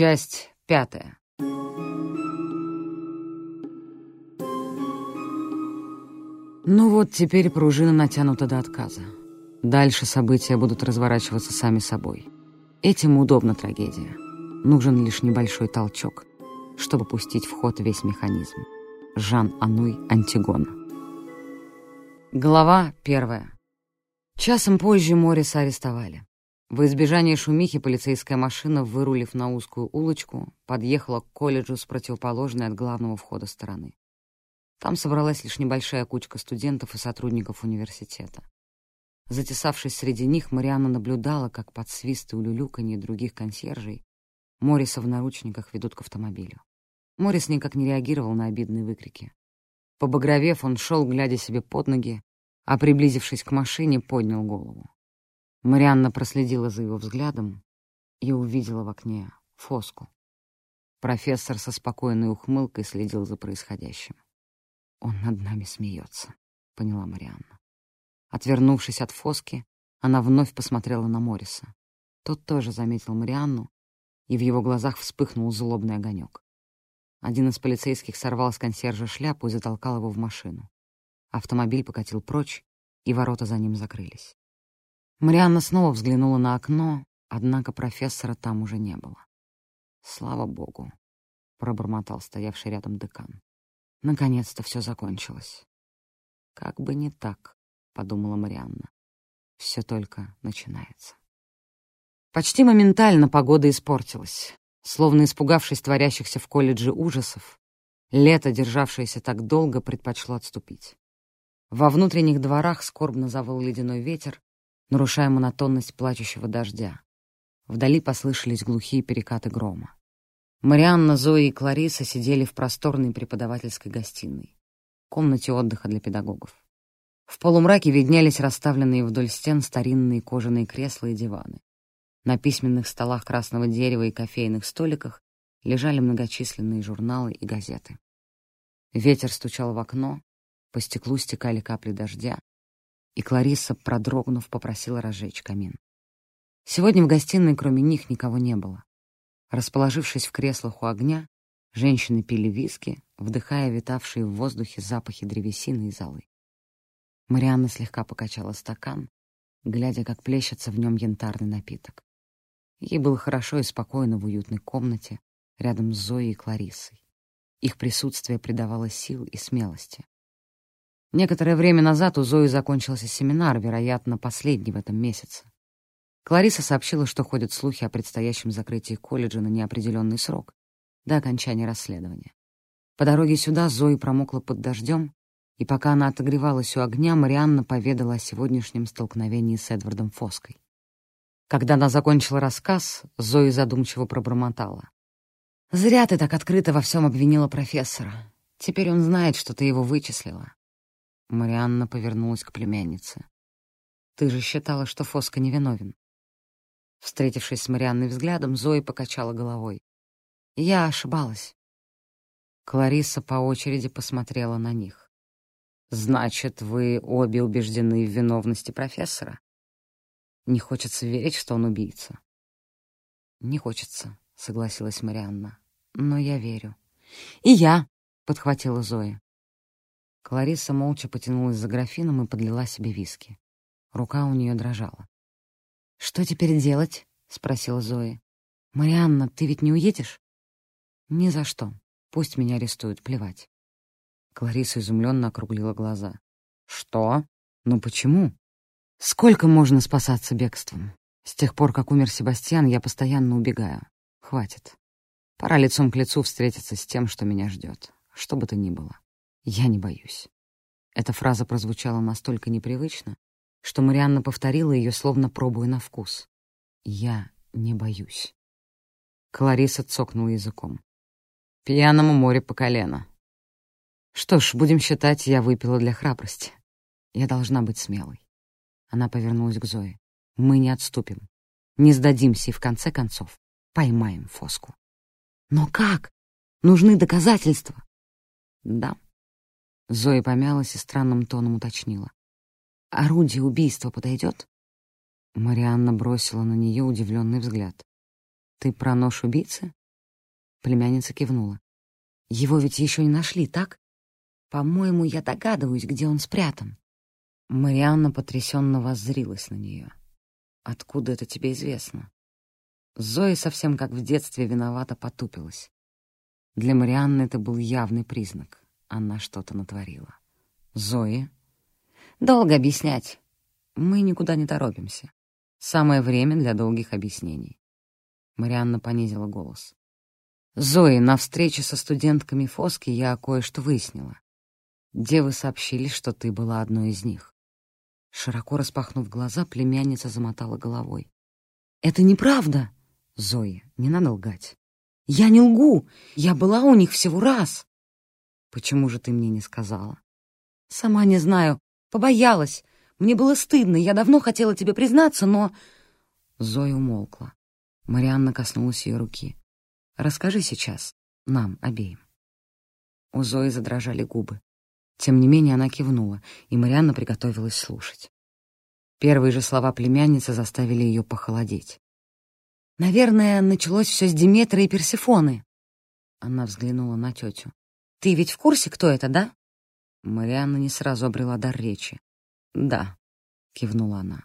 Часть пятая. Ну вот, теперь пружина натянута до отказа. Дальше события будут разворачиваться сами собой. Этим удобна трагедия. Нужен лишь небольшой толчок, чтобы пустить в ход весь механизм. Жан Ануй Антигона. Глава первая. Часом позже Мориса арестовали. В избежание шумихи полицейская машина, вырулив на узкую улочку, подъехала к колледжу с противоположной от главного входа стороны. Там собралась лишь небольшая кучка студентов и сотрудников университета. Затесавшись среди них, Марианна наблюдала, как под свист и улюлюканье других консьержей Морриса в наручниках ведут к автомобилю. Моррис никак не реагировал на обидные выкрики. Побагровев, он шел, глядя себе под ноги, а, приблизившись к машине, поднял голову. Марианна проследила за его взглядом и увидела в окне Фоску. Профессор со спокойной ухмылкой следил за происходящим. «Он над нами смеется», — поняла Марианна. Отвернувшись от Фоски, она вновь посмотрела на Морриса. Тот тоже заметил Марианну, и в его глазах вспыхнул злобный огонек. Один из полицейских сорвал с консьержа шляпу и затолкал его в машину. Автомобиль покатил прочь, и ворота за ним закрылись. Марианна снова взглянула на окно, однако профессора там уже не было. «Слава богу», — пробормотал стоявший рядом декан. Наконец-то все закончилось. «Как бы не так», — подумала Марианна. «Все только начинается». Почти моментально погода испортилась. Словно испугавшись творящихся в колледже ужасов, лето, державшееся так долго, предпочло отступить. Во внутренних дворах скорбно завыл ледяной ветер, нарушая монотонность плачущего дождя. Вдали послышались глухие перекаты грома. Марианна, Зои и Клариса сидели в просторной преподавательской гостиной, комнате отдыха для педагогов. В полумраке виднелись расставленные вдоль стен старинные кожаные кресла и диваны. На письменных столах красного дерева и кофейных столиках лежали многочисленные журналы и газеты. Ветер стучал в окно, по стеклу стекали капли дождя, и Клариса, продрогнув, попросила разжечь камин. Сегодня в гостиной кроме них никого не было. Расположившись в креслах у огня, женщины пили виски, вдыхая витавшие в воздухе запахи древесины и золы. Марианна слегка покачала стакан, глядя, как плещется в нем янтарный напиток. Ей было хорошо и спокойно в уютной комнате рядом с Зоей и Клариссой. Их присутствие придавало сил и смелости. Некоторое время назад у Зои закончился семинар, вероятно, последний в этом месяце. Клариса сообщила, что ходят слухи о предстоящем закрытии колледжа на неопределенный срок, до окончания расследования. По дороге сюда Зои промокла под дождем, и пока она отогревалась у огня, Марианна поведала о сегодняшнем столкновении с Эдвардом Фоской. Когда она закончила рассказ, Зои задумчиво пробормотала. «Зря ты так открыто во всем обвинила профессора. Теперь он знает, что ты его вычислила». Марианна повернулась к племяннице. «Ты же считала, что Фоска невиновен». Встретившись с Марианной взглядом, Зои покачала головой. «Я ошибалась». Клариса по очереди посмотрела на них. «Значит, вы обе убеждены в виновности профессора?» «Не хочется верить, что он убийца». «Не хочется», — согласилась Марианна. «Но я верю». «И я», — подхватила Зоя. Клариса молча потянулась за графином и подлила себе виски. Рука у нее дрожала. «Что теперь делать?» — спросила Зоя. «Марианна, ты ведь не уедешь?» «Ни за что. Пусть меня арестуют, плевать». Клариса изумленно округлила глаза. «Что? Ну почему?» «Сколько можно спасаться бегством? С тех пор, как умер Себастьян, я постоянно убегаю. Хватит. Пора лицом к лицу встретиться с тем, что меня ждет, что бы то ни было. Я не боюсь». Эта фраза прозвучала настолько непривычно, что Марианна повторила ее, словно пробуя на вкус. «Я не боюсь». Клариса цокнула языком. «Пьяному море по колено». «Что ж, будем считать, я выпила для храбрости. Я должна быть смелой». Она повернулась к Зое. «Мы не отступим, не сдадимся и, в конце концов, поймаем Фоску». «Но как? Нужны доказательства». «Да». Зоя помялась и странным тоном уточнила. Орудие убийства подойдет? Марианна бросила на нее удивленный взгляд. Ты про нож убийцы? Племянница кивнула. «Его ведь еще не нашли, так? По-моему, я догадываюсь, где он спрятан». Марианна потрясенно воззрилась на нее. «Откуда это тебе известно?» Зоя совсем как в детстве виновато потупилась. Для Марианны это был явный признак. Она что-то натворила. «Зои?» «Долго объяснять. Мы никуда не торопимся. Самое время для долгих объяснений». Марианна понизила голос. «Зои, на встрече со студентками Фоски я кое-что выяснила. Девы сообщили, что ты была одной из них». Широко распахнув глаза, племянница замотала головой. «Это неправда!» «Зои, не надо лгать». «Я не лгу! Я была у них всего раз!» «Почему же ты мне не сказала?» «Сама не знаю. Побоялась. Мне было стыдно. Я давно хотела тебе признаться, но...» Зоя умолкла. Марианна коснулась ее руки. «Расскажи сейчас. Нам, обеим». У Зои задрожали губы. Тем не менее она кивнула, и Марианна приготовилась слушать. Первые же слова племянницы заставили ее похолодеть. «Наверное, началось все с Диметра и Персифоны». Она взглянула на тетю. «Ты ведь в курсе, кто это, да?» Марианна не сразу обрела дар речи. «Да», — кивнула она.